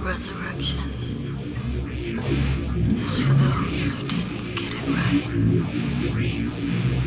Resurrection is for those who didn't get it right.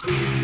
Thanks.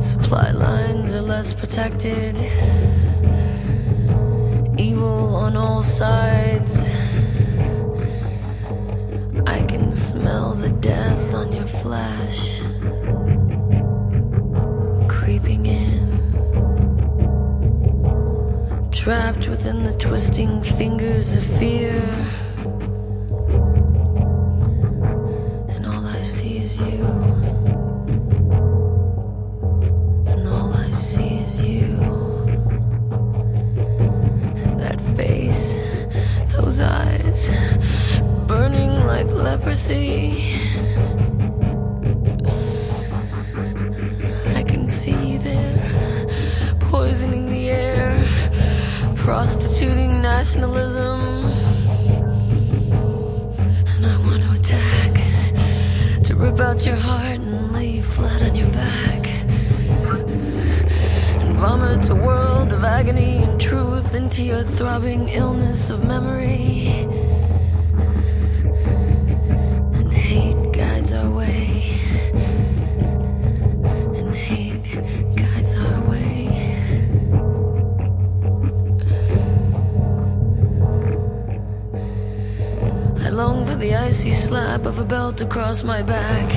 Supply lines are less protected. Evil on all sides. I can smell the death on your flesh. Creeping in. Trapped within the twisting fingers of fear. Across my back.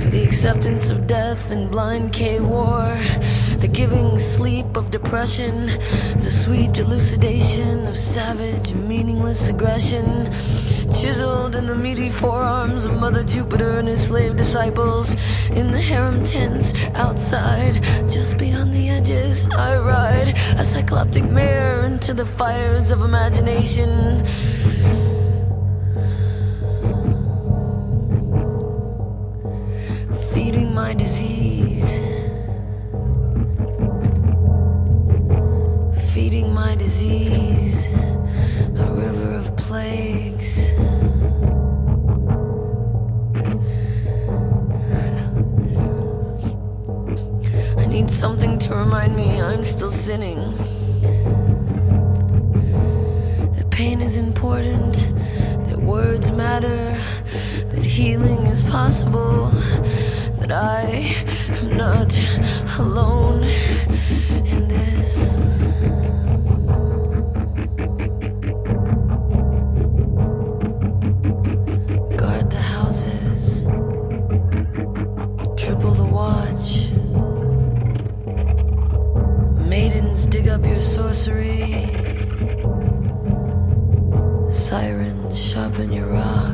For the acceptance of death and blind cave war. The giving sleep of depression. The sweet elucidation of savage, meaningless aggression. Chiseled in the meaty forearms of Mother Jupiter and his slave disciples. In the harem tents outside, just beyond the edges, I ride a cycloptic mare into the fires of imagination. My disease, a river of plagues. I need something to remind me I'm still sinning. That pain is important, that words matter, that healing is possible, that I am not alone in this. Sirens sharpen your rocks.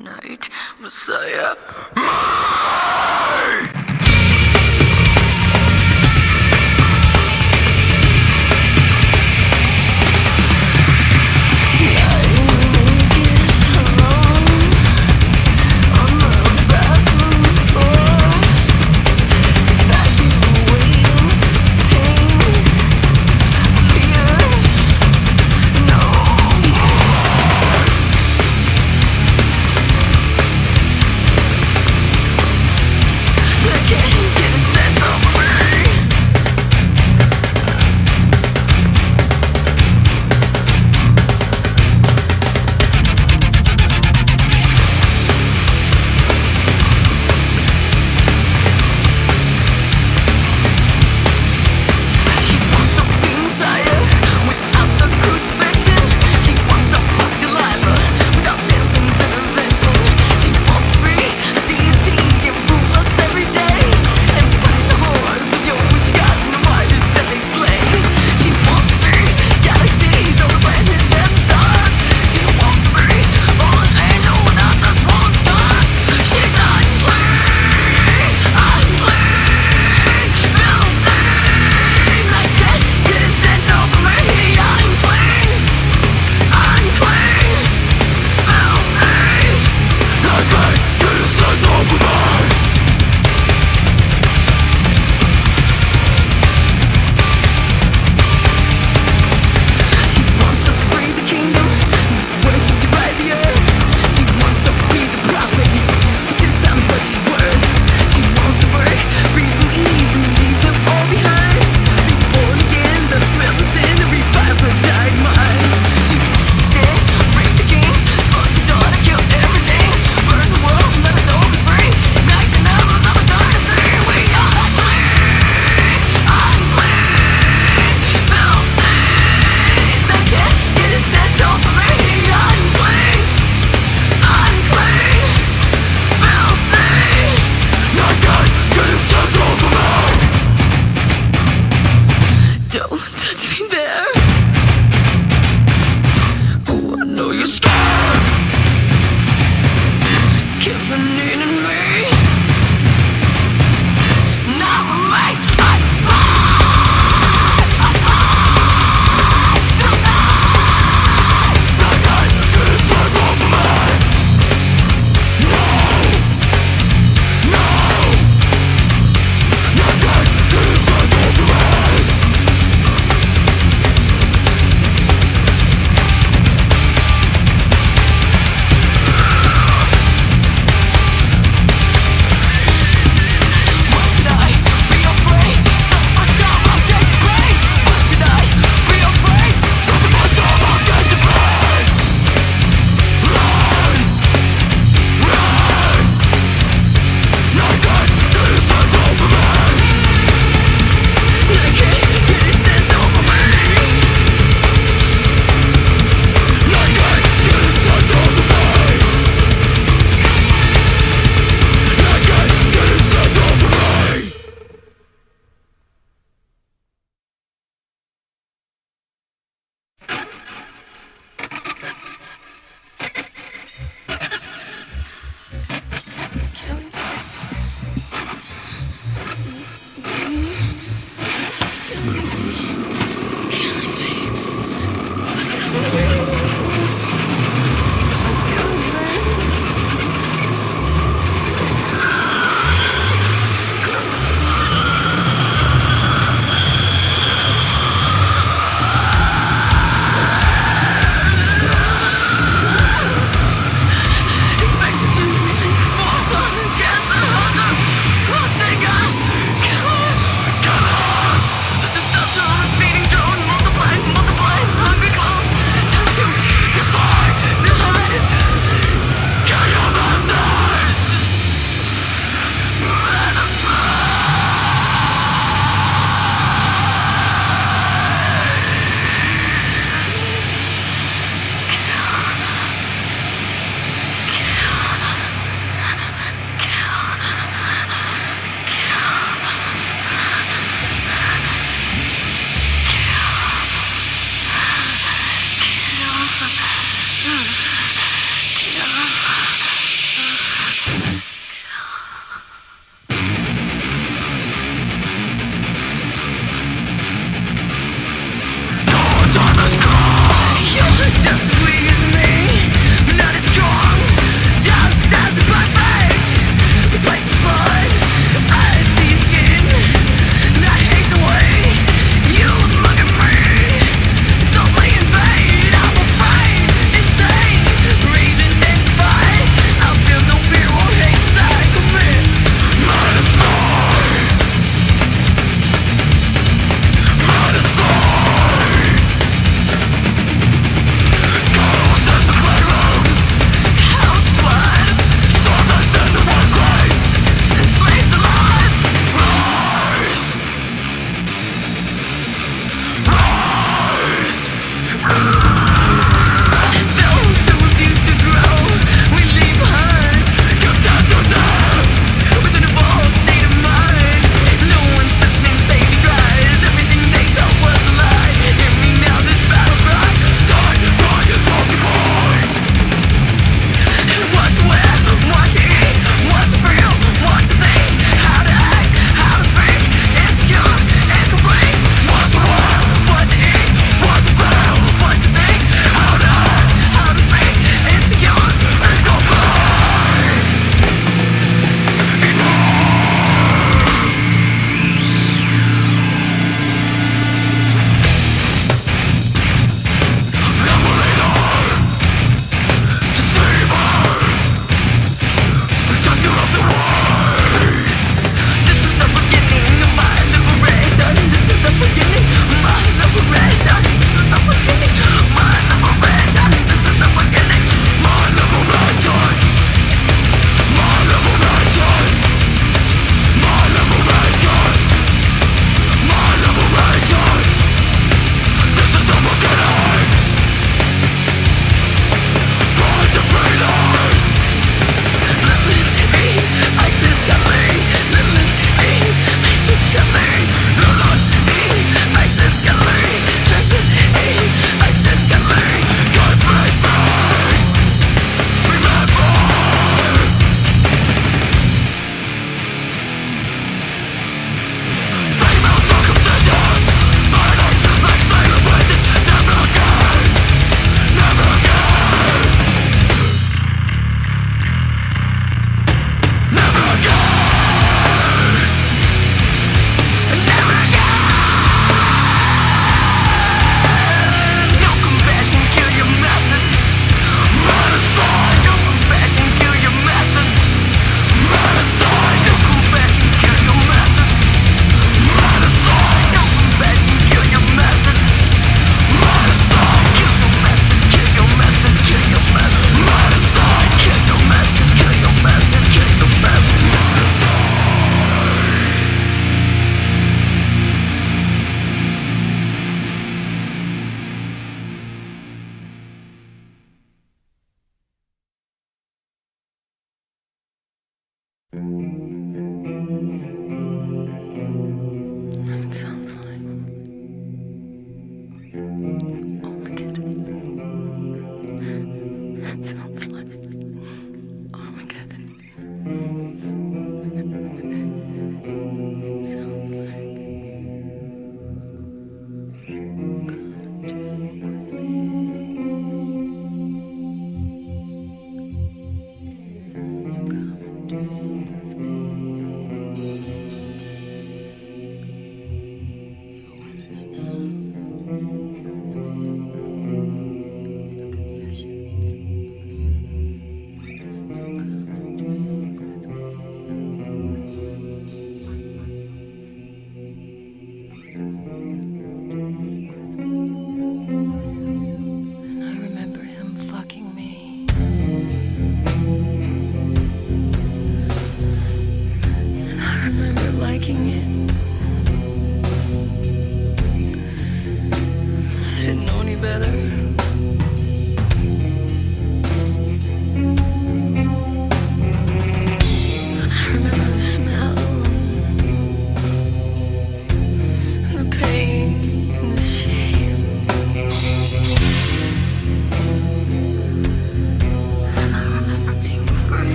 Unite, Messiah.